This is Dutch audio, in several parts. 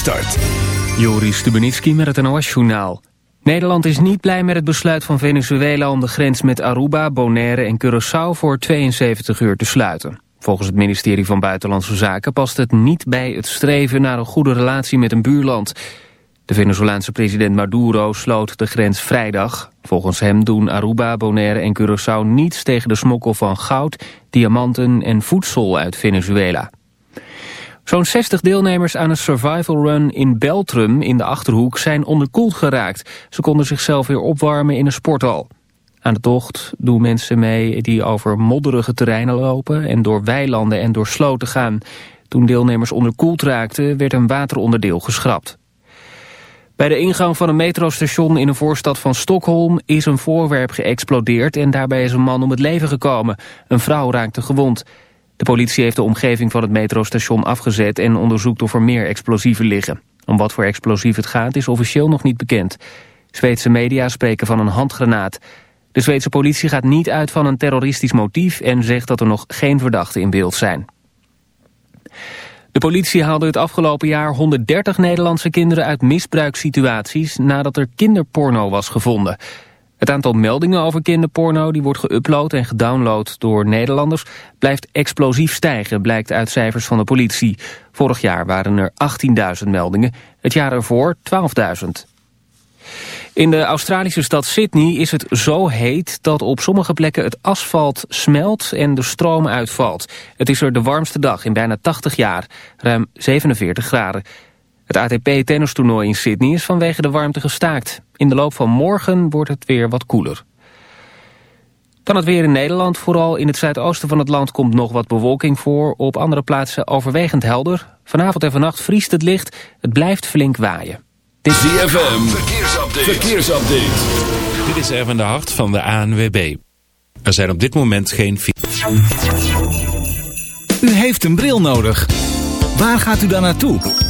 start. Joris Stubenitski met het NOS-journaal. Nederland is niet blij met het besluit van Venezuela om de grens met Aruba, Bonaire en Curaçao voor 72 uur te sluiten. Volgens het ministerie van Buitenlandse Zaken past het niet bij het streven naar een goede relatie met een buurland. De Venezolaanse president Maduro sloot de grens vrijdag. Volgens hem doen Aruba, Bonaire en Curaçao niets tegen de smokkel van goud, diamanten en voedsel uit Venezuela. Zo'n 60 deelnemers aan een survival run in Beltrum in de Achterhoek zijn onderkoeld geraakt. Ze konden zichzelf weer opwarmen in een sporthal. Aan de tocht doen mensen mee die over modderige terreinen lopen en door weilanden en door sloten gaan. Toen deelnemers onderkoeld raakten werd een wateronderdeel geschrapt. Bij de ingang van een metrostation in een voorstad van Stockholm is een voorwerp geëxplodeerd en daarbij is een man om het leven gekomen. Een vrouw raakte gewond. De politie heeft de omgeving van het metrostation afgezet en onderzoekt of er meer explosieven liggen. Om wat voor explosief het gaat is officieel nog niet bekend. Zweedse media spreken van een handgranaat. De Zweedse politie gaat niet uit van een terroristisch motief en zegt dat er nog geen verdachten in beeld zijn. De politie haalde het afgelopen jaar 130 Nederlandse kinderen uit misbruikssituaties nadat er kinderporno was gevonden. Het aantal meldingen over kinderporno die wordt geüpload en gedownload door Nederlanders blijft explosief stijgen, blijkt uit cijfers van de politie. Vorig jaar waren er 18.000 meldingen, het jaar ervoor 12.000. In de Australische stad Sydney is het zo heet dat op sommige plekken het asfalt smelt en de stroom uitvalt. Het is er de warmste dag in bijna 80 jaar, ruim 47 graden. Het ATP-tennistoernooi in Sydney is vanwege de warmte gestaakt. In de loop van morgen wordt het weer wat koeler. Dan het weer in Nederland. Vooral in het zuidoosten van het land komt nog wat bewolking voor. Op andere plaatsen overwegend helder. Vanavond en vannacht vriest het licht. Het blijft flink waaien. Dit is ZFM. Verkeersupdate. Verkeersupdate. Dit is Erwin de Hart van de ANWB. Er zijn op dit moment geen... U heeft een bril nodig. Waar gaat u dan naartoe?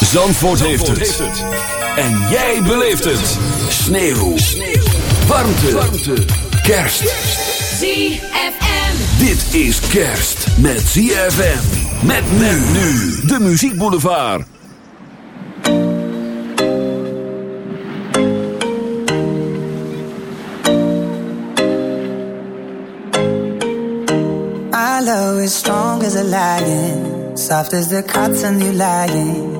Zandvoort, heeft, het. En jij beleeft het. Sneeuw. Sneeuw. Warmte. Warmte. Kerst. ZFM. Dit is kerst met ZFM. Met men nu. De Muziek Boulevard. Our love is strong as a lion, soft as the cotton you lying.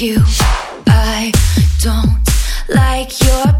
you. I don't like your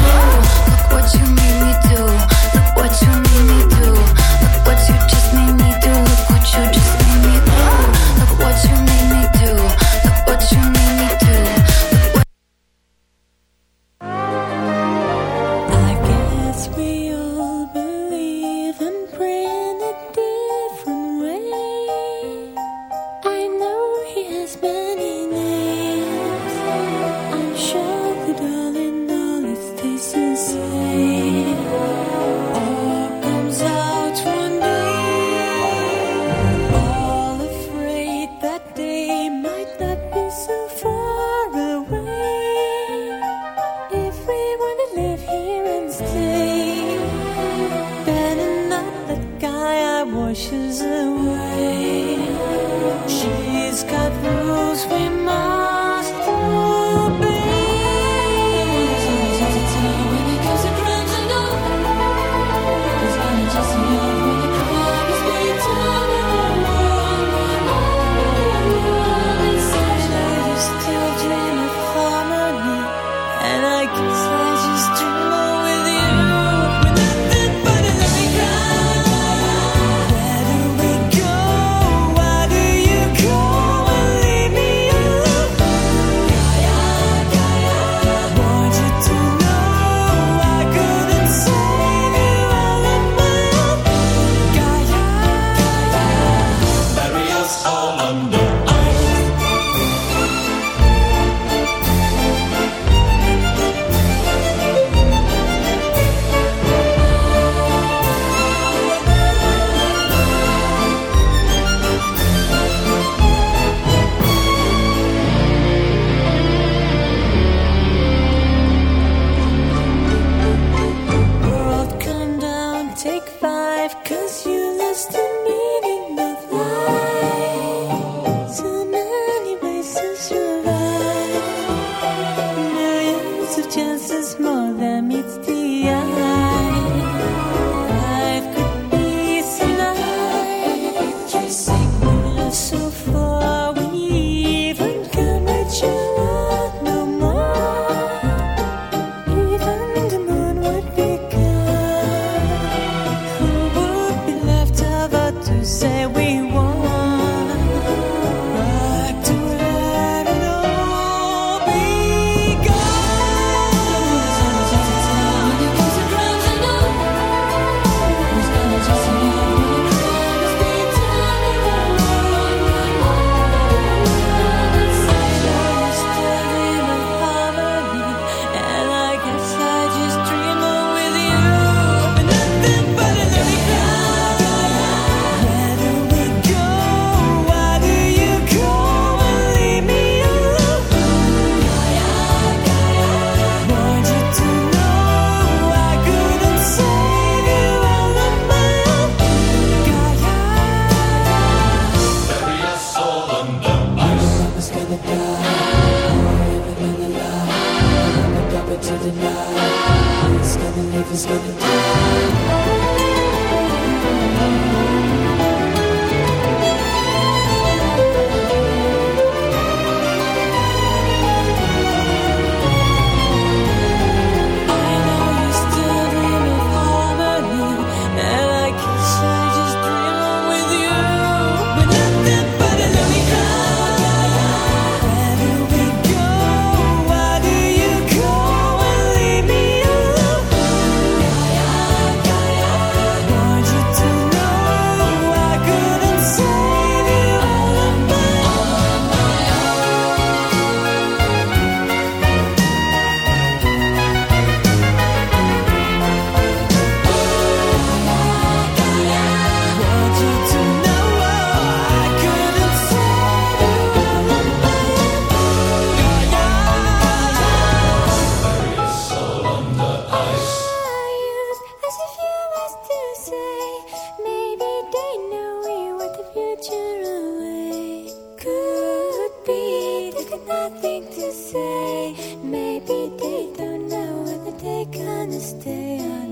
Maybe they don't know where they're gonna stay on.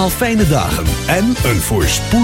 Allemaal fijne dagen en een voorspoedig